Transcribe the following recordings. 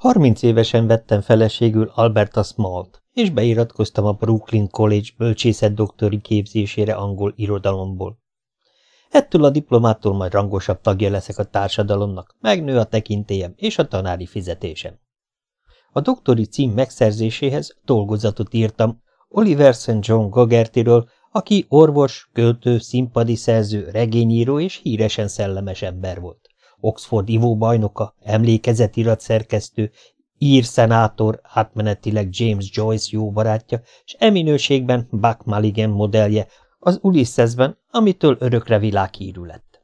Harminc évesen vettem feleségül Alberta Smalt, és beiratkoztam a Brooklyn College bölcsészet doktori képzésére angol irodalomból. Ettől a diplomától majd rangosabb tagja leszek a társadalomnak, megnő a tekintélyem és a tanári fizetésem. A doktori cím megszerzéséhez dolgozatot írtam Oliver St. John Gagertiről, aki orvos, költő, színpadi szerző, regényíró és híresen szellemes ember volt. Oxford ivóbajnoka, emlékezetirat szerkesztő, ír szenátor, átmenetileg James Joyce jó barátja, és eminőségben Buck Mulligan modellje az Ulyssesben, amitől örökre világhírű lett.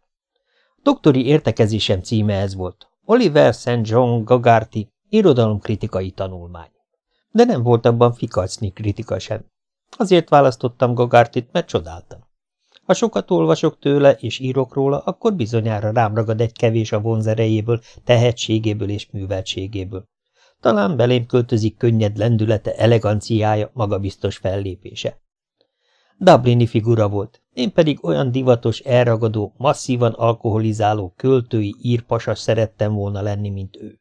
Doktori értekezésem címe ez volt, Oliver St. John Gagarty, irodalomkritikai tanulmány. De nem volt abban fikacnyi kritika sem. Azért választottam Gagartit, mert csodáltam. Ha sokat olvasok tőle és írok róla, akkor bizonyára rám ragad egy kevés a vonzerejéből, tehetségéből és műveltségéből. Talán belém költözik könnyed lendülete, eleganciája, magabiztos fellépése. Dublini figura volt, én pedig olyan divatos, elragadó, masszívan alkoholizáló, költői írpasas szerettem volna lenni, mint ő.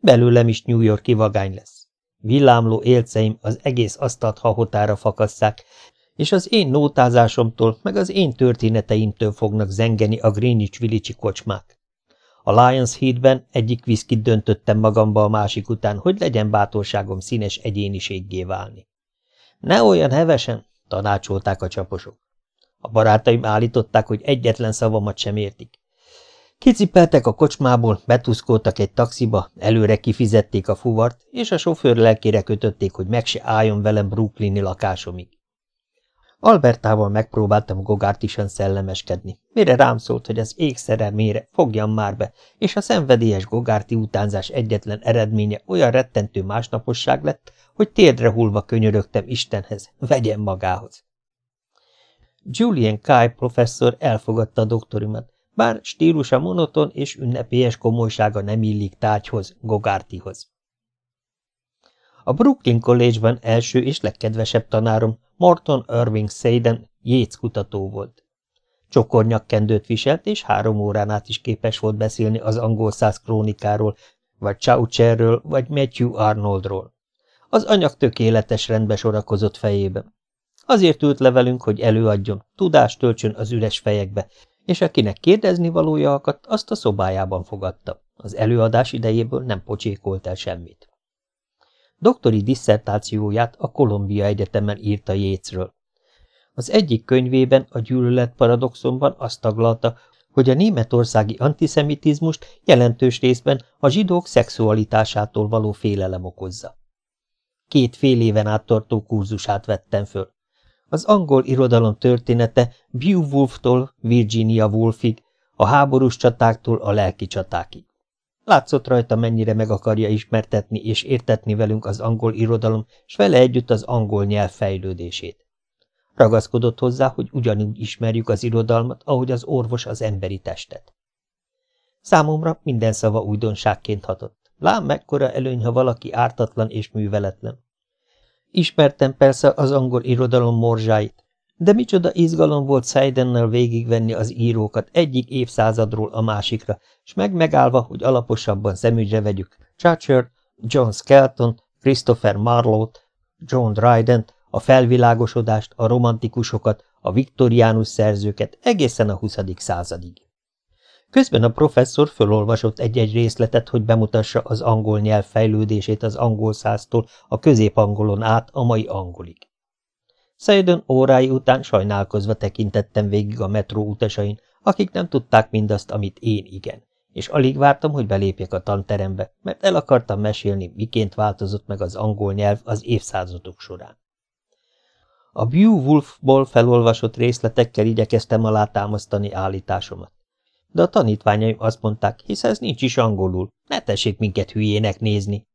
Belőlem is New Yorki vagány lesz. Villámló élceim az egész asztalt hahotára fakasszák, és az én nótázásomtól, meg az én történeteimtől fognak zengeni a Greenwich Village kocsmák. A Lions Heatben egyik viszkit döntöttem magamba a másik után, hogy legyen bátorságom színes egyéniséggé válni. Ne olyan hevesen, tanácsolták a csaposok. A barátaim állították, hogy egyetlen szavamat sem értik. Kicipeltek a kocsmából, betuszkoltak egy taxiba, előre kifizették a fuvart, és a sofőr lelkére kötötték, hogy meg se álljon velem brooklyni lakásomig. Albertával megpróbáltam gogártisan szellemeskedni, mire rám szólt, hogy az ég szerelmére fogjam már be, és a szenvedélyes gogárti utánzás egyetlen eredménye olyan rettentő másnaposság lett, hogy térdre hullva könyörögtem Istenhez, vegyen magához. Julian Kai professzor elfogadta a doktorimat, bár stílusa monoton és ünnepélyes komolysága nem illik tárgyhoz, Gogártihoz. A Brooklyn College-ban első és legkedvesebb tanárom Morton Irving Seiden Yates kutató volt. Csokornyakkendőt viselt, és három órán át is képes volt beszélni az angol száz krónikáról, vagy Chaucerről, vagy Matthew Arnoldról. Az anyag tökéletes rendbe sorakozott fejében. Azért ült le velünk, hogy előadjon, tudást töltsön az üres fejekbe, és akinek kérdezni valója akadt, azt a szobájában fogadta. Az előadás idejéből nem pocsékolt el semmit. Doktori disszertációját a Kolumbia Egyetemen írta Jécről. Az egyik könyvében, a gyűlölet paradoxonban azt taglalta, hogy a németországi antiszemitizmust jelentős részben a zsidók szexualitásától való félelem okozza. Két fél éven át tartó kurzusát vettem föl. Az angol irodalom története Beowulftól Virginia Woolfig, a háborús csatáktól a lelki csatákig. Látszott rajta, mennyire meg akarja ismertetni és értetni velünk az angol irodalom, s vele együtt az angol nyelv fejlődését. Ragaszkodott hozzá, hogy ugyanúgy ismerjük az irodalmat, ahogy az orvos az emberi testet. Számomra minden szava újdonságként hatott. Lám mekkora előny, ha valaki ártatlan és műveletlen. Ismertem persze az angol irodalom morzsáit, de micsoda izgalom volt Seidennel végigvenni az írókat egyik évszázadról a másikra, és meg megállva, hogy alaposabban szemügyre vegyük Churchill, John Skelton, Christopher Marlowe-t, John Dryden, a felvilágosodást, a romantikusokat, a viktoriánus szerzőket egészen a 20. századig. Közben a professzor fölolvasott egy-egy részletet, hogy bemutassa az angol nyelv fejlődését az angol száztól a középangolon át a mai angolig. Szejden órái után sajnálkozva tekintettem végig a metró utasain, akik nem tudták mindazt, amit én igen, és alig vártam, hogy belépjek a tanterembe, mert el akartam mesélni, miként változott meg az angol nyelv az évszázadok során. A Beowulfból felolvasott részletekkel igyekeztem alátámasztani állításomat. De a tanítványaim azt mondták, hisz ez nincs is angolul, ne tessék minket hülyének nézni.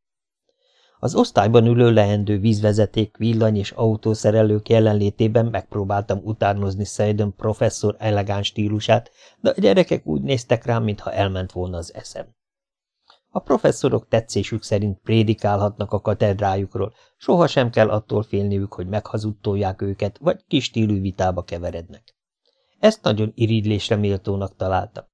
Az osztályban ülő leendő vízvezeték, villany és autószerelők jelenlétében megpróbáltam utánozni Seiden professzor elegáns stílusát, de a gyerekek úgy néztek rám, mintha elment volna az eszem. A professzorok tetszésük szerint prédikálhatnak a katedrájukról, sohasem kell attól félniük, hogy meghazudtolják őket, vagy kis stílű vitába keverednek. Ezt nagyon irigylésre méltónak találtam.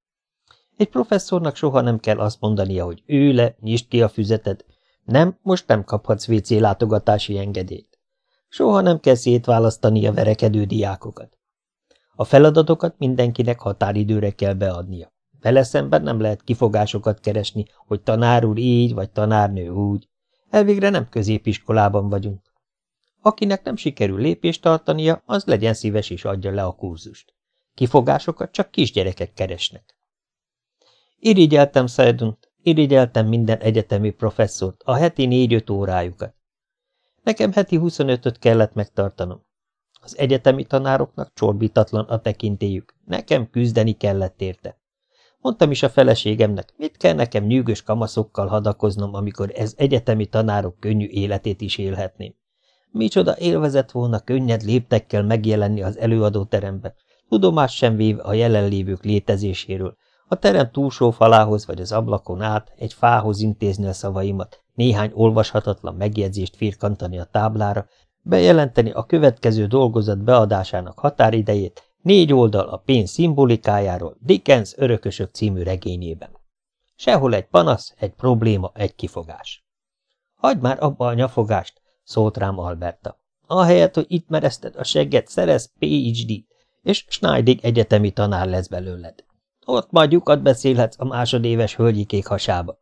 Egy professzornak soha nem kell azt mondania, hogy ő le, nyisd ki a füzeted. Nem, most nem kaphatsz WC látogatási engedélyt. Soha nem kell szétválasztani a verekedő diákokat. A feladatokat mindenkinek határidőre kell beadnia. Vele szemben nem lehet kifogásokat keresni, hogy tanár úr így, vagy tanárnő úgy. Elvégre nem középiskolában vagyunk. Akinek nem sikerül lépést tartania, az legyen szíves és adja le a kurzust. Kifogásokat csak kisgyerekek keresnek. Irigyeltem Szajdunt, irigyeltem minden egyetemi professzort, a heti négy-öt órájukat. Nekem heti 25-öt kellett megtartanom. Az egyetemi tanároknak csorbítatlan a tekintélyük, nekem küzdeni kellett érte. Mondtam is a feleségemnek, mit kell nekem nyűgös kamaszokkal hadakoznom, amikor ez egyetemi tanárok könnyű életét is élhetném. Micsoda élvezett volna könnyed léptekkel megjelenni az előadóterembe, tudomás sem véve a jelenlévők létezéséről, a terem túlsó falához vagy az ablakon át egy fához intézni a szavaimat, néhány olvashatatlan megjegyzést firkantani a táblára, bejelenteni a következő dolgozat beadásának határidejét, négy oldal a pénz szimbolikájáról Dickens Örökösök című regényében. Sehol egy panasz, egy probléma, egy kifogás. Hagyd már abba a nyafogást, szólt rám Alberta. Ahelyett, hogy itt merezted a segget, szerez PhD-t, és Schneidig egyetemi tanár lesz belőled. Ott majd lyukat beszélhetsz a másodéves hölgyikék hasába.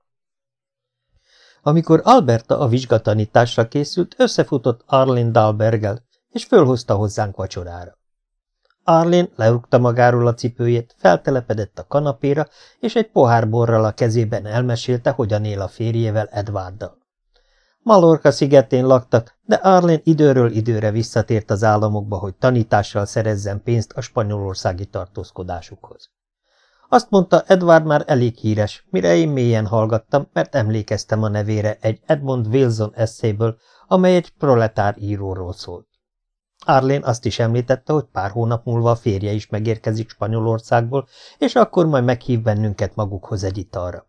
Amikor Alberta a vizsgatanításra készült, összefutott Arlene Dahlbergel, és fölhozta hozzánk vacsorára. Arlene lerúgta magáról a cipőjét, feltelepedett a kanapéra, és egy pohár borral a kezében elmesélte, hogyan él a férjével Edwarddal. Malorka szigetén laktak, de Arlene időről időre visszatért az államokba, hogy tanítással szerezzen pénzt a spanyolországi tartózkodásukhoz. Azt mondta, Edward már elég híres, mire én mélyen hallgattam, mert emlékeztem a nevére egy Edmund Wilson eszéből, amely egy proletár íróról szólt. Arlén azt is említette, hogy pár hónap múlva a férje is megérkezik Spanyolországból, és akkor majd meghív bennünket magukhoz egy italra.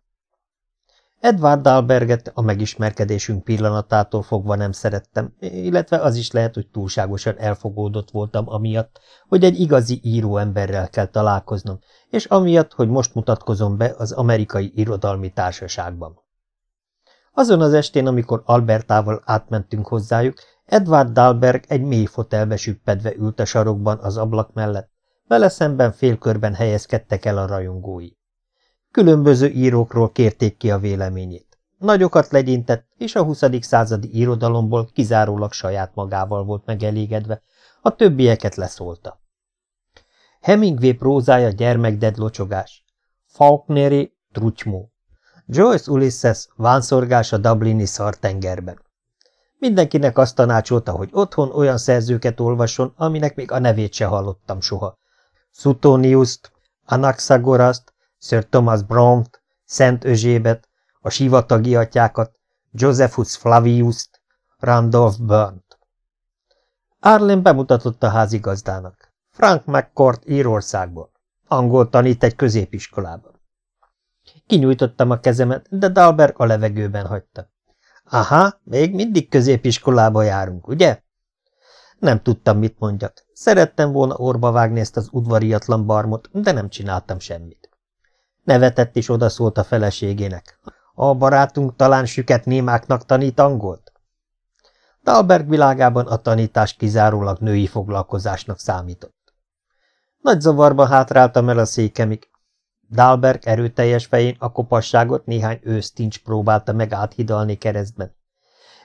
Edward Dahlberget a megismerkedésünk pillanatától fogva nem szerettem, illetve az is lehet, hogy túlságosan elfogódott voltam amiatt, hogy egy igazi író emberrel kell találkoznom, és amiatt, hogy most mutatkozom be az amerikai irodalmi társaságban. Azon az estén, amikor Albertával átmentünk hozzájuk, Edward Dahlberg egy mély fotelbe süppedve ült a sarokban az ablak mellett, vele szemben félkörben helyezkedtek el a rajongói. Különböző írókról kérték ki a véleményét. Nagyokat legyintett, és a 20. századi irodalomból kizárólag saját magával volt megelégedve, a többieket leszólta. Hemingway prózája gyermekded locsogás, Faulkneri trutymó, Joyce Ulysses vánszorgás a Dublini szartengerben. Mindenkinek azt tanácsolta, hogy otthon olyan szerzőket olvasson, aminek még a nevét se hallottam soha. Suetoniuszt, Anaxagoraszt, Sir Thomas Brownt, Szent Özsébet, a sivatagi atyákat, Josephus Flavius-t, Randolph Burnt. Arlen bemutatott a házigazdának. Frank McCourt Írországból. Angol tanít egy középiskolában. Kinyújtottam a kezemet, de Dalberg a levegőben hagyta. Aha, még mindig középiskolába járunk, ugye? Nem tudtam, mit mondjak. Szerettem volna orba vágni ezt az udvariatlan barmot, de nem csináltam semmit. Nevetett is odaszólt a feleségének. A barátunk talán süket némáknak tanít angolt? Dalberg világában a tanítás kizárólag női foglalkozásnak számított. Nagy zavarba hátráltam el a székemig. Dalberg erőteljes fején a kopasságot néhány ősztincs próbálta meg áthidalni keresztben.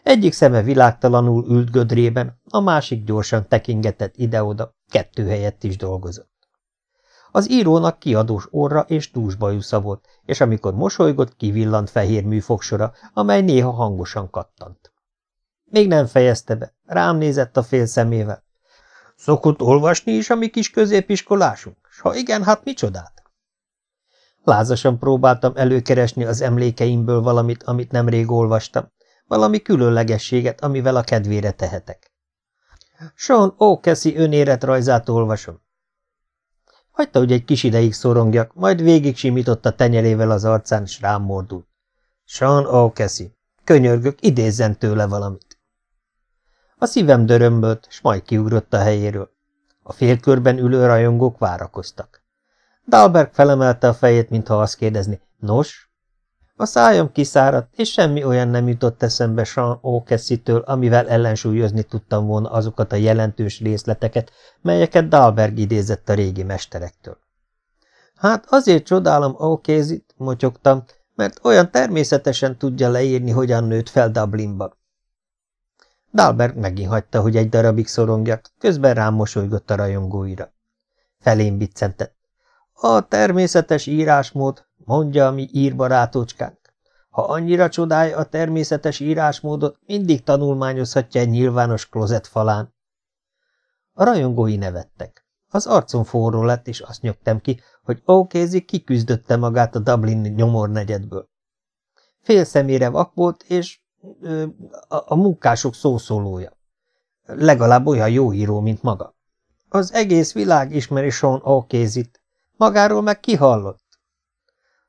Egyik szeme világtalanul ült gödrében, a másik gyorsan tekingetett ide-oda, kettő helyett is dolgozott. Az írónak kiadós orra és túlsbajusza volt, és amikor mosolygott, kivillant fehér műfogsora, amely néha hangosan kattant. Még nem fejezte be, rám nézett a fél szemével. Szokott olvasni is a mi kis középiskolásunk? S ha igen, hát micsodát? Lázasan próbáltam előkeresni az emlékeimből valamit, amit nemrég olvastam, valami különlegességet, amivel a kedvére tehetek. Sean O'Casey önéletrajzát olvasom. Hagyta, hogy egy kis ideig szorongjak, majd végig simított a tenyerével az arcán, s rám mordult. Sean O'Casey, könyörgök, idézzen tőle valamit. A szívem dörömbölt, s majd kiugrott a helyéről. A félkörben ülő rajongók várakoztak. Dalberg felemelte a fejét, mintha azt kérdezni, nos? A szájam kiszáradt, és semmi olyan nem jutott eszembe Sean O'Cassie-től, amivel ellensúlyozni tudtam volna azokat a jelentős részleteket, melyeket Dalberg idézett a régi mesterektől. Hát azért csodálom O'Casey-t, motyogtam, mert olyan természetesen tudja leírni, hogyan nőtt fel Dublinba. Dalberg megint hagyta, hogy egy darabig szorongjak, közben rám mosolygott a rajongóira. Felém biccentett. A természetes írásmód, mondja a mi írbarátócskánk. Ha annyira csodálja a természetes írásmódot, mindig tanulmányozhatja egy nyilvános klozet falán. A rajongói nevettek. Az arcom forró lett, és azt nyögtem ki, hogy O'Casey kiküzdötte magát a Dublin nyomornegyedből. Fél szemére vak volt, és a, munkások szószólója. Legalább olyan jó író, mint maga. Az egész világ ismeri Sean O'Casey-t. Magáról meg kihallott.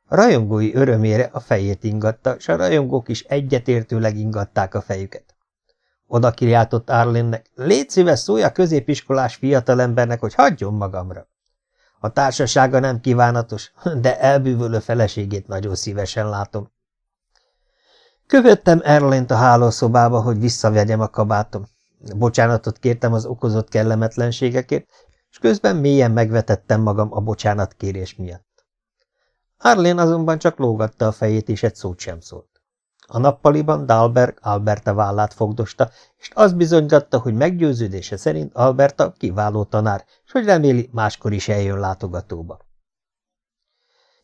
Rajongói örömére a fejét ingatta, s a rajongók is egyetértőleg ingatták a fejüket. Oda kiáltott Arlennek, légy szíves szólj a középiskolás fiatalembernek, hogy hagyjon magamra. A társasága nem kívánatos, de elbűvölő feleségét nagyon szívesen látom. Követtem Erlent a hálószobába, hogy visszavegyem a kabátom. Bocsánatot kértem az okozott kellemetlenségekért, és közben mélyen megvetettem magam a bocsánatkérés miatt. Arlén azonban csak lógatta a fejét, és egy szót sem szólt. A nappaliban Dalberg Alberta vállát fogdosta, és az bizonygatta, hogy meggyőződése szerint Alberta kiváló tanár, és hogy reméli, máskor is eljön látogatóba.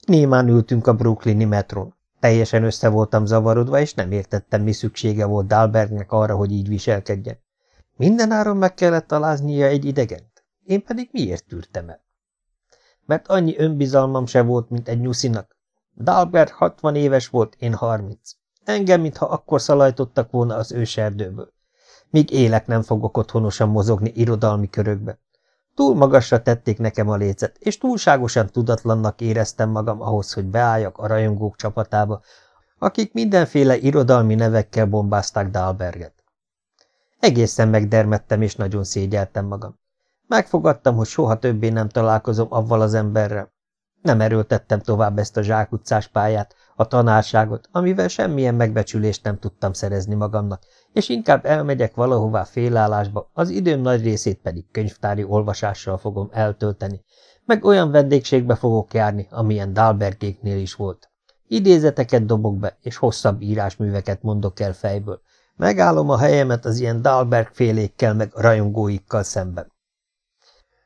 Némán ültünk a brooklyni metron. Teljesen össze voltam zavarodva, és nem értettem, mi szüksége volt Dalbergnek arra, hogy így viselkedjen. Mindenáron meg kellett találnia egy idegent, én pedig miért tűrtem el? Mert annyi önbizalmam se volt, mint egy nyuszinak. Dalberg hatvan éves volt, én harminc. Engem, mintha akkor szalajtottak volna az őserdőből. Míg élek nem fogok otthonosan mozogni irodalmi körökbe. Túl magasra tették nekem a lécet, és túlságosan tudatlannak éreztem magam ahhoz, hogy beálljak a rajongók csapatába, akik mindenféle irodalmi nevekkel bombázták Dalberget. Egészen megdermettem, és nagyon szégyeltem magam. Megfogadtam, hogy soha többé nem találkozom avval az emberrel. Nem erőltettem tovább ezt a zsákutcás pályát, a tanárságot, amivel semmilyen megbecsülést nem tudtam szerezni magamnak, és inkább elmegyek valahová félállásba, az időm nagy részét pedig könyvtári olvasással fogom eltölteni, meg olyan vendégségbe fogok járni, amilyen Dalbergéknél is volt. Idézeteket dobok be, és hosszabb írásműveket mondok el fejből. Megállom a helyemet az ilyen Dalberg félékkel meg rajongóikkal szemben.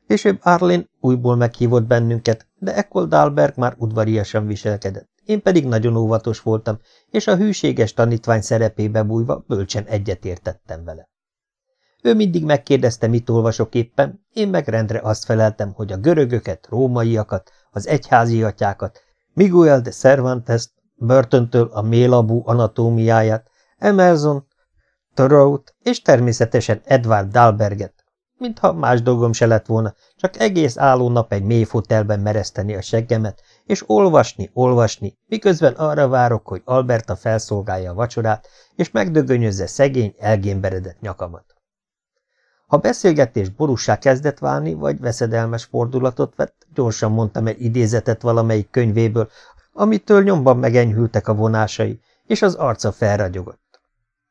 Később Arlen újból meghívott bennünket, de ekkor Dalberg már udvariasan viselkedett. Én pedig nagyon óvatos voltam, és a hűséges tanítvány szerepébe bújva bölcsen egyetértettem vele. Ő mindig megkérdezte, mit olvasok éppen, én meg rendre azt feleltem, hogy a görögöket, rómaiakat, az egyházi atyákat, Miguel de Cervantes, Burtontől a mélabú anatómiáját, Emerson, Thoreau-t és természetesen Edward Dalberget, mintha más dolgom se lett volna, csak egész álló nap egy mély fotelben mereszteni a seggemet, és olvasni, olvasni, miközben arra várok, hogy Alberta felszolgálja a vacsorát, és megdögönyözze szegény, elgémberedett nyakamat. Ha beszélgetés borussá kezdett válni, vagy veszedelmes fordulatot vett, gyorsan mondtam egy idézetet valamelyik könyvéből, amitől nyomban megenyhültek a vonásai, és az arca felragyogott.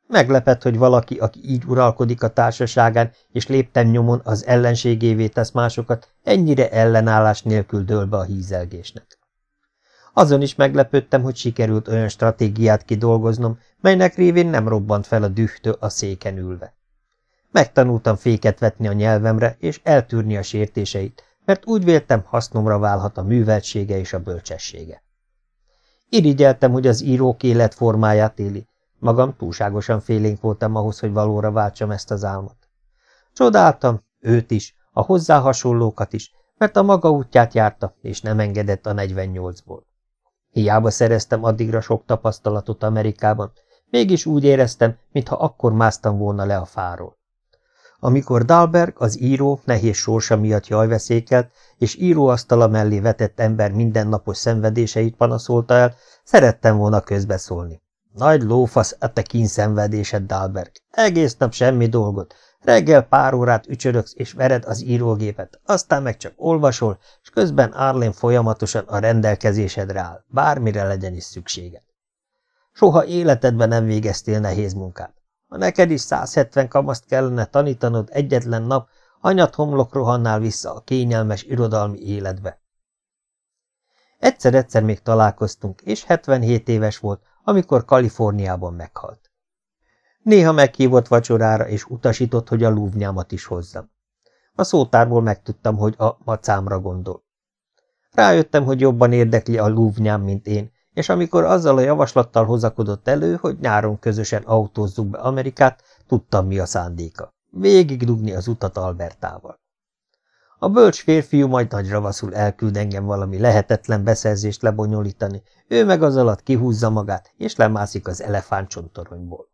Meglepett, hogy valaki, aki így uralkodik a társaságán, és lépten nyomon az ellenségévé tesz másokat, ennyire ellenállás nélkül dől be a hízelgésnek. Azon is meglepődtem, hogy sikerült olyan stratégiát kidolgoznom, melynek révén nem robbant fel a dühtő a széken ülve. Megtanultam féket vetni a nyelvemre, és eltűrni a sértéseit, mert úgy véltem, hasznomra válhat a műveltsége és a bölcsessége. Irigyeltem, hogy az írók életformáját éli, Magam túlságosan félénk voltam ahhoz, hogy valóra váltsam ezt az álmot. Csodáltam, őt is, a hozzá hasonlókat is, mert a maga útját járta, és nem engedett a 48-ból. Hiába szereztem addigra sok tapasztalatot Amerikában, mégis úgy éreztem, mintha akkor másztam volna le a fáról. Amikor Dalberg, az író, nehéz sorsa miatt jajveszékelt, és íróasztala mellé vetett ember mindennapos szenvedéseit panaszolta el, szerettem volna közbeszólni. Nagy lófasz a te kínszenvedésed, Dalberg. Egész nap semmi dolgot. Reggel pár órát ücsöröksz és vered az írógépet, aztán meg csak olvasol, és közben Arlen folyamatosan a rendelkezésedre áll, bármire legyen is szükséged. Soha életedben nem végeztél nehéz munkát. Ha neked is 170 kamaszt kellene tanítanod egyetlen nap, anyat homlok rohannál vissza a kényelmes irodalmi életbe. Egyszer-egyszer még találkoztunk, és 77 éves volt, amikor Kaliforniában meghalt. Néha meghívott vacsorára, és utasított, hogy a lúvnyámat is hozzam. A szótárból megtudtam, hogy a macámra gondol. Rájöttem, hogy jobban érdekli a lúvnyám, mint én, és amikor azzal a javaslattal hozakodott elő, hogy nyáron közösen autózzuk be Amerikát, tudtam, mi a szándéka. Végigdugni az utat Albertával. A bölcs férfiú majd nagy ravaszul elküld engem valami lehetetlen beszerzést lebonyolítani, ő meg az alatt kihúzza magát, és lemászik az elefántcsontoronyból.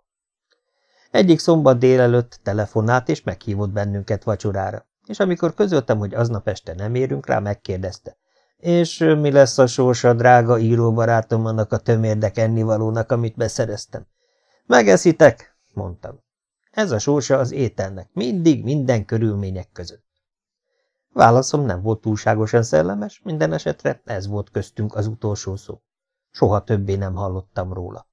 Egyik szombat délelőtt telefonált, és meghívott bennünket vacsorára, és amikor közöltem, hogy aznap este nem érünk rá, megkérdezte. És mi lesz a sorsa, drága íróbarátom, annak a tömérdek ennivalónak, amit beszereztem? Megeszitek, mondtam. Ez a sorsa az ételnek, mindig, minden körülmények között. Válaszom nem volt túlságosan szellemes, minden esetre ez volt köztünk az utolsó szó. Soha többé nem hallottam róla.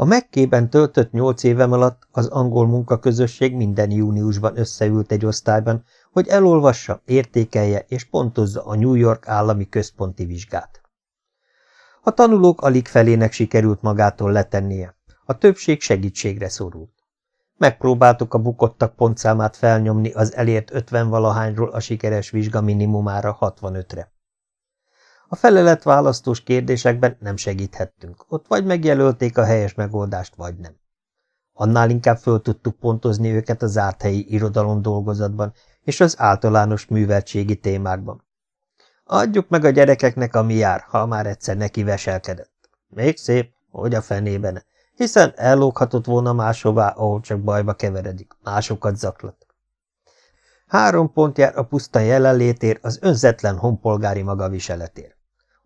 A Mekkében töltött nyolc évem alatt az angol munkaközösség minden júniusban összeült egy osztályban, hogy elolvassa, értékelje és pontozza a New York állami központi vizsgát. A tanulók alig felének sikerült magától letennie, a többség segítségre szorult. Megpróbáltuk a bukottak pontszámát felnyomni az elért ötven-valahányról a sikeres vizsga minimumára 65-re. A feleletválasztós kérdésekben nem segíthettünk, ott vagy megjelölték a helyes megoldást, vagy nem. Annál inkább föl tudtuk pontozni őket a zárt helyi irodalom dolgozatban és az általános műveltségi témákban. Adjuk meg a gyerekeknek, ami jár, ha már egyszer neki veselkedett. Még szép, hogy a fenében, hiszen ellóghatott volna máshová, ahol csak bajba keveredik, másokat zaklat. Három pont jár a puszta jelenlétér az önzetlen honpolgári magaviseletér.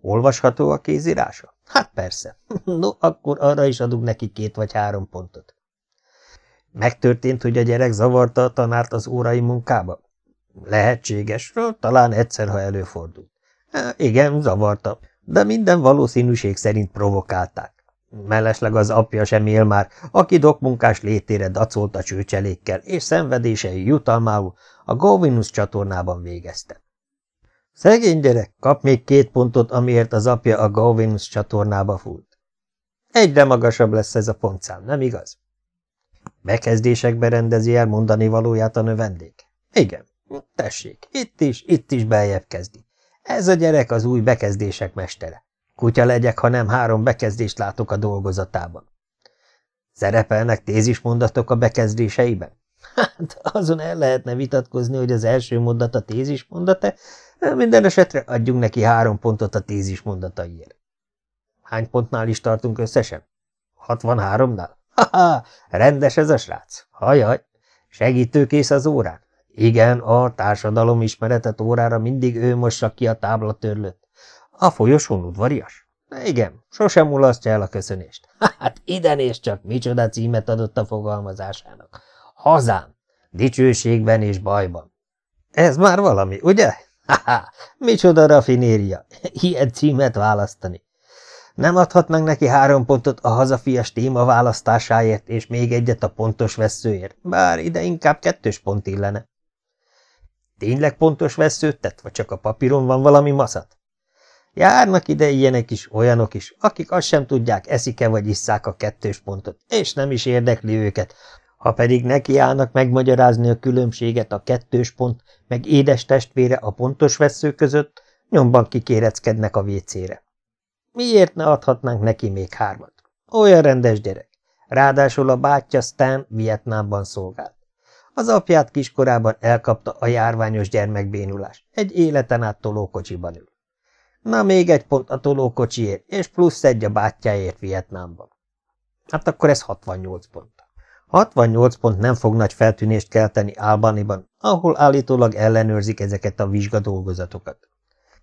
Olvasható a kézírása? Hát persze. No, akkor arra is adunk neki két vagy három pontot. Megtörtént, hogy a gyerek zavarta a tanárt az órai munkába? Lehetséges, talán egyszer, ha előfordult. Igen, zavarta, de minden valószínűség szerint provokálták. Mellesleg az apja sem él már, aki dokmunkás létére dacolt a csőcselékkel, és szenvedései jutalmául a Govinus csatornában végezte. Szegény gyerek, kap még két pontot, amiért az apja a Govinus csatornába fúlt. Egyre magasabb lesz ez a pontszám, nem igaz? Bekezdésekbe rendezi el mondani valóját a növendék? Igen, tessék, itt is, itt is beljebb kezdi. Ez a gyerek az új bekezdések mestere. Kutya legyek, ha nem három bekezdést látok a dolgozatában. Szerepelnek tézismondatok a bekezdéseiben? Hát azon el lehetne vitatkozni, hogy az első mondat a tézismondat-e, minden esetre adjunk neki három pontot a tézis mondataiért. Hány pontnál is tartunk összesen? 63-nál? Ha-ha, rendes ez a srác. Hajaj, segítőkész az órán. Igen, a társadalom ismeretet órára mindig ő mossa ki a táblatörlőt. A folyosón udvarias? Igen, sosem mulasztja el a köszönést. Hát ide néz csak, micsoda címet adott a fogalmazásának. Hazám, dicsőségben és bajban. Ez már valami, ugye? Ha-ha, micsoda rafinéria, ilyen címet választani. Nem adhatnánk neki három pontot a hazafias téma választásáért, és még egyet a pontos veszőért, bár ide inkább kettős pont illene. Tényleg pontos veszőt tett, vagy csak a papíron van valami maszat? Járnak ide ilyenek is, olyanok is, akik azt sem tudják, eszik-e vagy isszák a kettős pontot, és nem is érdekli őket, ha pedig nekiállnak megmagyarázni a különbséget a kettős pont, meg édes testvére a pontos vesző között, nyomban kikéreckednek a vécére. Miért ne adhatnánk neki még hármat? Olyan rendes gyerek. Ráadásul a bátyja Stan Vietnámban szolgált. Az apját kiskorában elkapta a járványos gyermekbénulás, egy életen át tolókocsiban ül. Na még egy pont a tolókocsiért, és plusz egy a bátyjáért Vietnámban. Hát akkor ez 68 pont. 68 pont nem fog nagy feltűnést kelteni Albaniban, ahol állítólag ellenőrzik ezeket a vizsgadolgozatokat.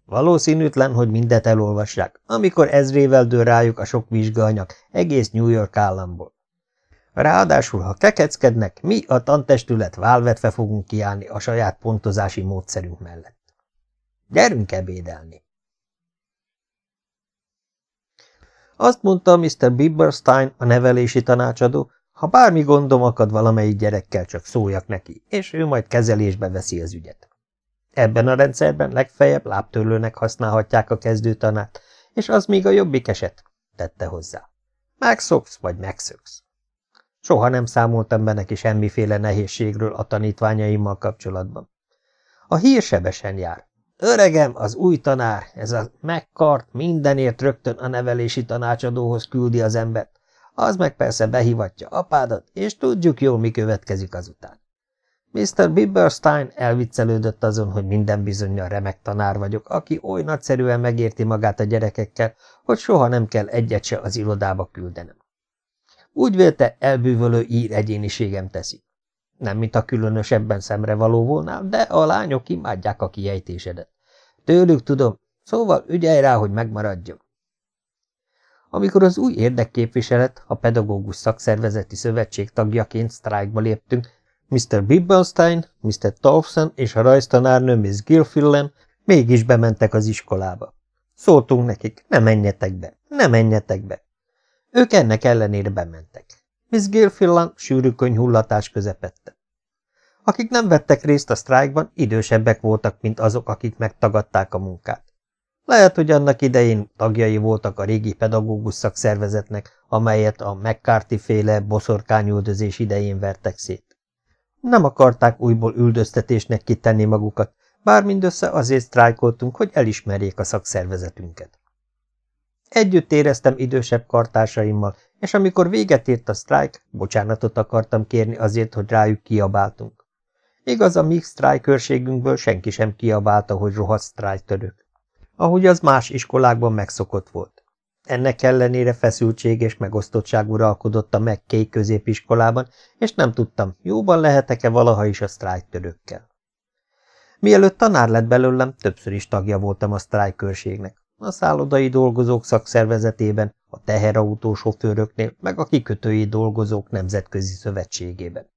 Valószínűtlen, hogy mindet elolvassák, amikor ezrével dől rájuk a sok vizsgaanyag egész New York államból. Ráadásul, ha kekeckednek, mi a tantestület válvetve fogunk kiállni a saját pontozási módszerünk mellett. Gyerünk ebédelni! Azt mondta Mr. Bibberstein, a nevelési tanácsadó, ha bármi gondom akad valamelyik gyerekkel, csak szóljak neki, és ő majd kezelésbe veszi az ügyet. Ebben a rendszerben legfeljebb lábtörlőnek használhatják a kezdőtanát, és az még a jobbik eset, tette hozzá. Megszoksz, vagy megszöksz. Soha nem számoltam be neki semmiféle nehézségről a tanítványaimmal kapcsolatban. A hír sebesen jár. Öregem, az új tanár, ez a megkart mindenért rögtön a nevelési tanácsadóhoz küldi az embert, az meg persze behívatja apádat, és tudjuk jól, mi következik azután. Mr. Bibberstein elviccelődött azon, hogy minden bizonyal remek tanár vagyok, aki oly nagyszerűen megérti magát a gyerekekkel, hogy soha nem kell egyet se az irodába küldenem. Úgy vélte, elbűvölő ír egyéniségem teszi. Nem, mint a különösebben szemre való volna, de a lányok imádják a kiejtésedet. Tőlük tudom, szóval ügyelj rá, hogy megmaradjon. Amikor az új érdekképviselet, a pedagógus szakszervezeti szövetség tagjaként sztrájkba léptünk, Mr. Bibbelstein, Mr. Towson és a rajztanárnő Miss Gilfillan mégis bementek az iskolába. Szóltunk nekik, ne menjetek be, ne menjetek be. Ők ennek ellenére bementek. Miss Gilfillan sűrű könyhullatás közepette. Akik nem vettek részt a sztrájkban, idősebbek voltak, mint azok, akik megtagadták a munkát. Lehet, hogy annak idején tagjai voltak a régi pedagógus szakszervezetnek, amelyet a McCarthy-féle boszorkányüldözés idején vertek szét. Nem akarták újból üldöztetésnek kitenni magukat, bár mindössze azért sztrájkoltunk, hogy elismerjék a szakszervezetünket. Együtt éreztem idősebb kartársaimmal, és amikor véget ért a sztrájk, bocsánatot akartam kérni azért, hogy rájuk kiabáltunk. Igaz, a mi sztrájkőrségünkből senki sem kiabálta, hogy rohadt sztrájktörök ahogy az más iskolákban megszokott volt. Ennek ellenére feszültség és megosztottság uralkodott a McKay középiskolában, és nem tudtam, jóban lehetek-e valaha is a sztrájktörökkel. Mielőtt tanár lett belőlem, többször is tagja voltam a sztrájkőrségnek, a szállodai dolgozók szakszervezetében, a teherautó sofőröknél, meg a kikötői dolgozók nemzetközi szövetségében.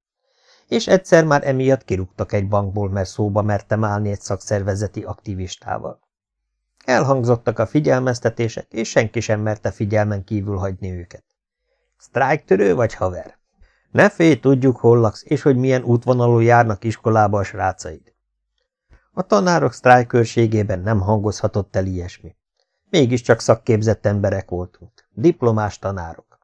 És egyszer már emiatt kirúgtak egy bankból, mert szóba mertem állni egy szakszervezeti aktivistával. Elhangzottak a figyelmeztetések, és senki sem merte figyelmen kívül hagyni őket. Sztrájktörő vagy haver? Ne félj, tudjuk, hol laksz, és hogy milyen útvonalon járnak iskolába a srácaid. A tanárok sztrájkőrségében nem hangozhatott el ilyesmi. Mégiscsak szakképzett emberek voltunk, diplomás tanárok.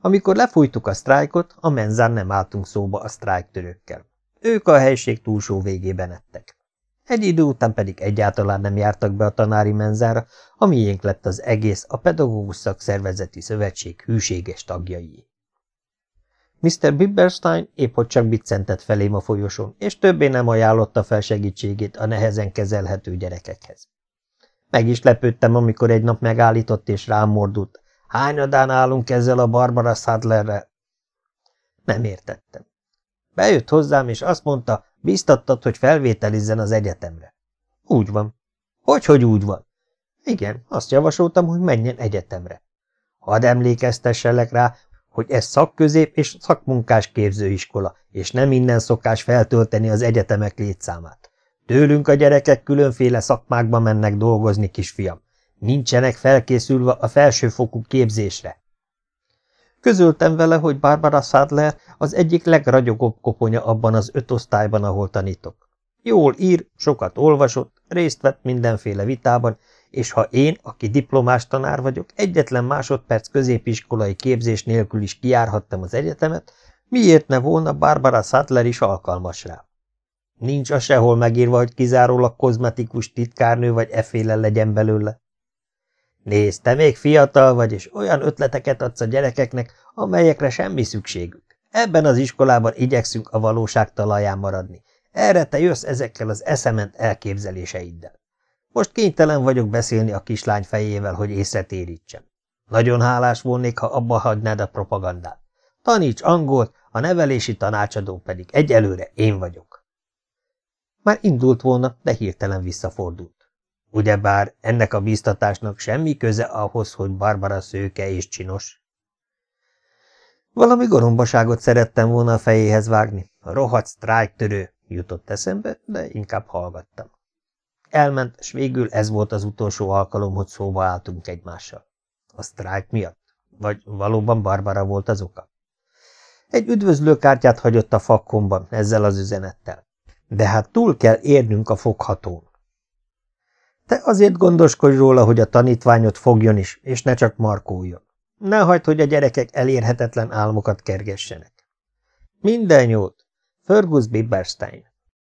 Amikor lefújtuk a sztrájkot, a menzán nem álltunk szóba a sztrájktörőkkel. Ők a helység túlsó végében ettek. Egy idő után pedig egyáltalán nem jártak be a tanári menzára, a miénk lett az egész a Pedagógus Szakszervezeti Szövetség hűséges tagjai. Mr. Bibberstein épp hogy csak biccentett felém a folyosón, és többé nem ajánlotta fel segítségét a nehezen kezelhető gyerekekhez. Meg is lepődtem, amikor egy nap megállított és rám mordult. Hányadán állunk ezzel a Barbara Sadlerrel? Nem értettem. Bejött hozzám, és azt mondta, Bíztattad, hogy felvételizzen az egyetemre. Úgy van. Hogy, hogy úgy van? Igen, azt javasoltam, hogy menjen egyetemre. Hadd emlékeztesselek rá, hogy ez szakközép és szakmunkás képzőiskola, és nem innen szokás feltölteni az egyetemek létszámát. Tőlünk a gyerekek különféle szakmákba mennek dolgozni, kisfiam. Nincsenek felkészülve a felsőfokú képzésre. Közöltem vele, hogy Barbara Sadler az egyik legragyogóbb koponya abban az öt osztályban, ahol tanítok. Jól ír, sokat olvasott, részt vett mindenféle vitában, és ha én, aki diplomás tanár vagyok, egyetlen másodperc középiskolai képzés nélkül is kiárhattam az egyetemet, miért ne volna Barbara Sadler is alkalmas rá? Nincs a sehol megírva, hogy kizárólag kozmetikus titkárnő vagy eféle legyen belőle. Nézd, te még fiatal vagy, és olyan ötleteket adsz a gyerekeknek, amelyekre semmi szükségük. Ebben az iskolában igyekszünk a valóság talaján maradni. Erre te jössz ezekkel az eszement elképzeléseiddel. Most kénytelen vagyok beszélni a kislány fejével, hogy észre térítsem. Nagyon hálás volnék, ha abba hagynád a propagandát. Taníts angolt, a nevelési tanácsadó pedig egyelőre én vagyok. Már indult volna, de hirtelen visszafordult. Ugyebár ennek a bíztatásnak semmi köze ahhoz, hogy Barbara szőke és csinos. Valami gorombaságot szerettem volna a fejéhez vágni. A rohadt sztrájktörő jutott eszembe, de inkább hallgattam. Elment, és végül ez volt az utolsó alkalom, hogy szóba álltunk egymással. A sztrájk miatt? Vagy valóban Barbara volt az oka? Egy üdvözlőkártyát hagyott a fakkomban ezzel az üzenettel. De hát túl kell érnünk a foghatón. Te azért gondoskodj róla, hogy a tanítványot fogjon is, és ne csak markóljon. Ne hagyd, hogy a gyerekek elérhetetlen álmokat kergessenek. Minden jót! Fergus Bibberstein